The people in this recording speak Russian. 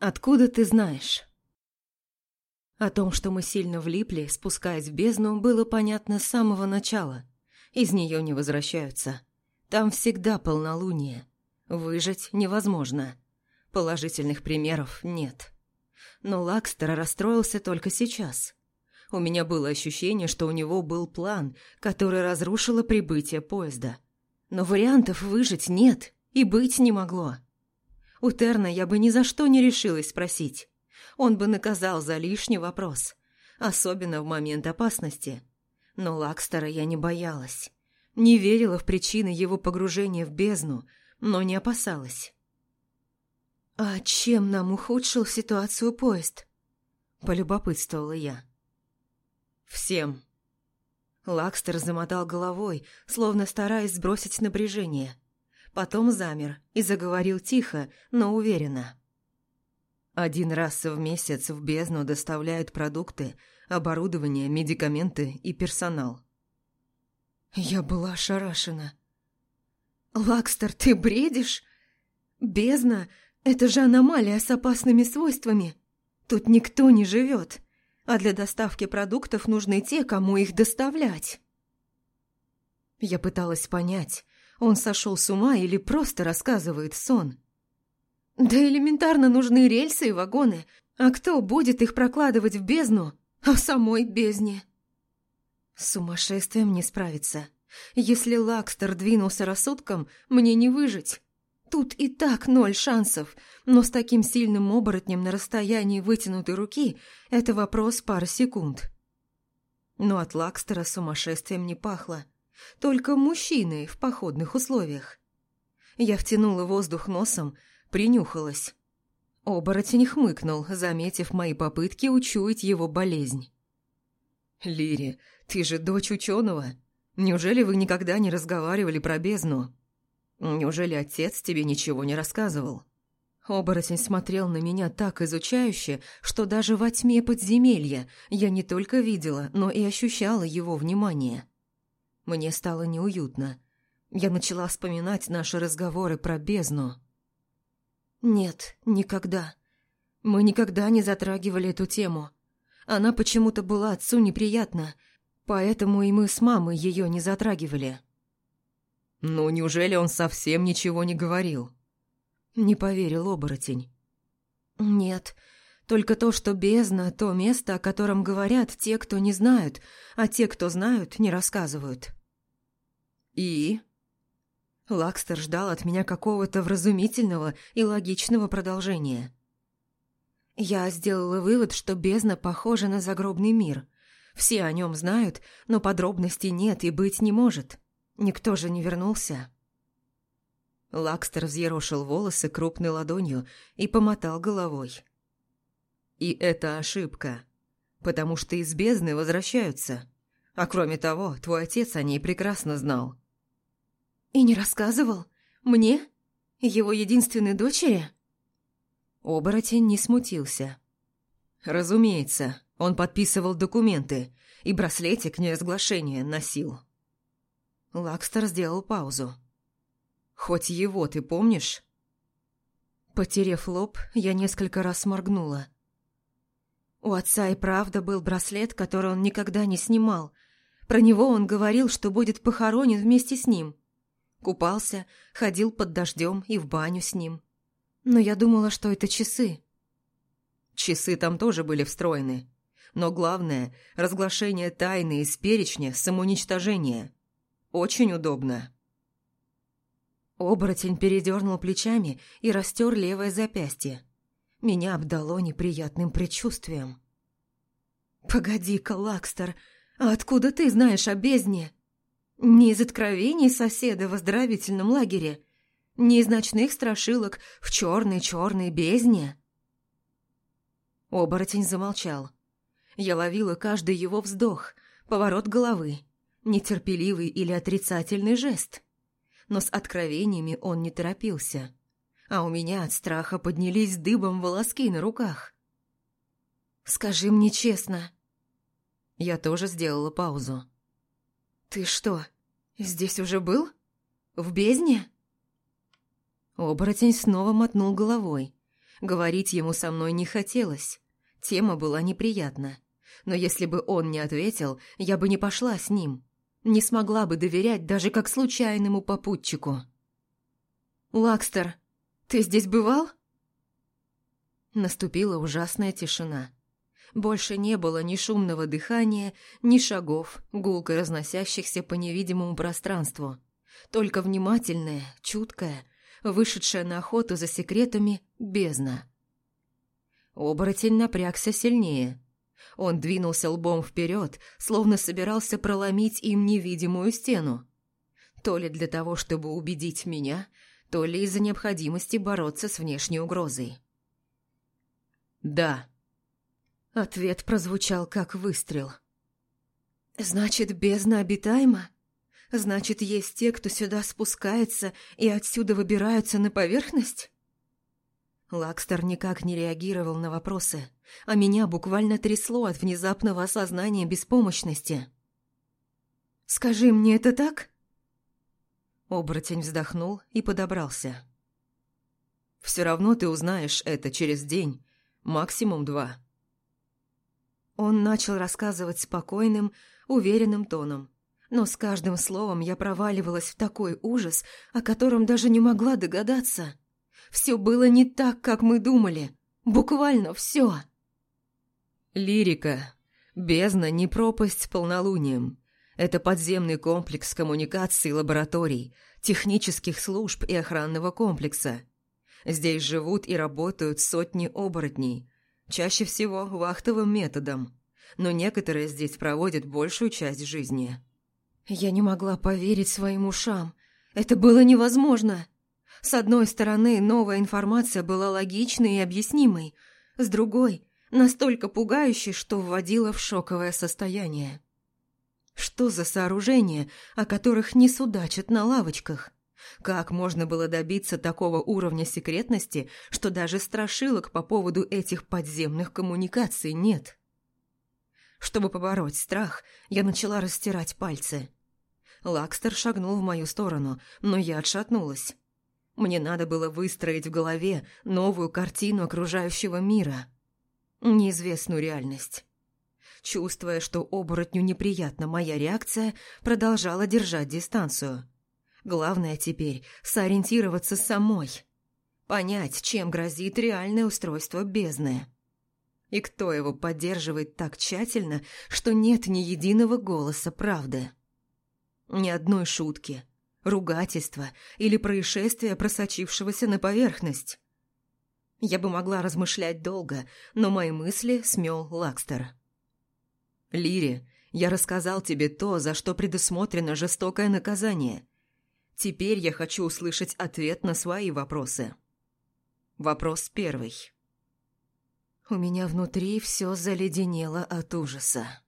Откуда ты знаешь? О том, что мы сильно влипли, спускаясь в бездну, было понятно с самого начала. Из нее не возвращаются. Там всегда полнолуние. Выжить невозможно. Положительных примеров нет. Но Лакстер расстроился только сейчас. У меня было ощущение, что у него был план, который разрушило прибытие поезда. Но вариантов выжить нет и быть не могло. У Терна я бы ни за что не решилась спросить. Он бы наказал за лишний вопрос, особенно в момент опасности. Но Лакстера я не боялась. Не верила в причины его погружения в бездну, но не опасалась. «А чем нам ухудшил ситуацию поезд?» – полюбопытствовала я. «Всем». Лакстер замотал головой, словно стараясь сбросить напряжение. Потом замер и заговорил тихо, но уверенно. Один раз в месяц в бездну доставляют продукты, оборудование, медикаменты и персонал. Я была ошарашена. «Лакстер, ты бредишь? Бездна – это же аномалия с опасными свойствами. Тут никто не живет а для доставки продуктов нужны те, кому их доставлять. Я пыталась понять, он сошел с ума или просто рассказывает сон. Да элементарно нужны рельсы и вагоны, а кто будет их прокладывать в бездну, а в самой бездне? С сумасшествием не справиться. Если Лакстер двинулся рассудком, мне не выжить. Тут и так ноль шансов, но с таким сильным оборотнем на расстоянии вытянутой руки это вопрос пары секунд. Но от Лакстера сумасшествием не пахло. Только мужчины в походных условиях. Я втянула воздух носом, принюхалась. Оборотень хмыкнул, заметив мои попытки учуять его болезнь. «Лири, ты же дочь ученого. Неужели вы никогда не разговаривали про бездну?» Неужели отец тебе ничего не рассказывал?» Оборотень смотрел на меня так изучающе, что даже во тьме подземелья я не только видела, но и ощущала его внимание. Мне стало неуютно. Я начала вспоминать наши разговоры про бездну. «Нет, никогда. Мы никогда не затрагивали эту тему. Она почему-то была отцу неприятна, поэтому и мы с мамой ее не затрагивали». «Ну, неужели он совсем ничего не говорил?» Не поверил оборотень. «Нет, только то, что бездна – то место, о котором говорят те, кто не знают, а те, кто знают, не рассказывают». «И?» Лакстер ждал от меня какого-то вразумительного и логичного продолжения. Я сделала вывод, что бездна похожа на загробный мир. Все о нем знают, но подробностей нет и быть не может. Никто же не вернулся. Лакстер взъерошил волосы крупной ладонью и помотал головой. И это ошибка, потому что из бездны возвращаются. А кроме того, твой отец о ней прекрасно знал. И не рассказывал? Мне? Его единственной дочери? Оборотень не смутился. Разумеется, он подписывал документы и браслетик неразглашения носил. Лакстер сделал паузу. «Хоть его ты помнишь?» Потерев лоб, я несколько раз моргнула. У отца и правда был браслет, который он никогда не снимал. Про него он говорил, что будет похоронен вместе с ним. Купался, ходил под дождем и в баню с ним. Но я думала, что это часы. Часы там тоже были встроены. Но главное – разглашение тайны из перечня самоуничтожения – очень удобно». Оборотень передернул плечами и растер левое запястье. Меня обдало неприятным предчувствием. «Погоди-ка, Лакстер, а откуда ты знаешь о бездне? Не из откровений соседа в оздоровительном лагере, не из ночных страшилок в черной-черной бездне?» Оборотень замолчал. Я ловила каждый его вздох, поворот головы, нетерпеливый или отрицательный жест. Но с откровениями он не торопился. А у меня от страха поднялись дыбом волоски на руках. «Скажи мне честно». Я тоже сделала паузу. «Ты что, здесь уже был? В бездне?» Оборотень снова мотнул головой. Говорить ему со мной не хотелось. Тема была неприятна. Но если бы он не ответил, я бы не пошла с ним. Не смогла бы доверять даже как случайному попутчику. «Лакстер, ты здесь бывал?» Наступила ужасная тишина. Больше не было ни шумного дыхания, ни шагов, гулко разносящихся по невидимому пространству. Только внимательная, чуткая, вышедшая на охоту за секретами бездна. Оборотень напрягся сильнее. Он двинулся лбом вперед, словно собирался проломить им невидимую стену. То ли для того, чтобы убедить меня, то ли из-за необходимости бороться с внешней угрозой. «Да», Ответ прозвучал как выстрел. «Значит, бездна обитаема? Значит, есть те, кто сюда спускается и отсюда выбираются на поверхность?» Лакстер никак не реагировал на вопросы, а меня буквально трясло от внезапного осознания беспомощности. «Скажи мне, это так?» Оборотень вздохнул и подобрался. «Все равно ты узнаешь это через день, максимум два». Он начал рассказывать спокойным, уверенным тоном. Но с каждым словом я проваливалась в такой ужас, о котором даже не могла догадаться. Все было не так, как мы думали. Буквально все. Лирика. Бездна не пропасть с полнолунием. Это подземный комплекс коммуникаций, лабораторий, технических служб и охранного комплекса. Здесь живут и работают сотни оборотней, чаще всего вахтовым методом, но некоторые здесь проводят большую часть жизни. Я не могла поверить своим ушам. Это было невозможно. С одной стороны, новая информация была логичной и объяснимой, с другой – настолько пугающей, что вводила в шоковое состояние. Что за сооружения, о которых не судачат на лавочках? Как можно было добиться такого уровня секретности, что даже страшилок по поводу этих подземных коммуникаций нет? Чтобы побороть страх, я начала растирать пальцы. Лакстер шагнул в мою сторону, но я отшатнулась. Мне надо было выстроить в голове новую картину окружающего мира. Неизвестную реальность. Чувствуя, что оборотню неприятна моя реакция, продолжала держать дистанцию. Главное теперь – сориентироваться самой. Понять, чем грозит реальное устройство бездны. И кто его поддерживает так тщательно, что нет ни единого голоса правды? Ни одной шутки, ругательства или происшествия, просочившегося на поверхность. Я бы могла размышлять долго, но мои мысли смел Лакстер. «Лири, я рассказал тебе то, за что предусмотрено жестокое наказание. Теперь я хочу услышать ответ на свои вопросы. Вопрос первый». У меня внутри все заледенело от ужаса.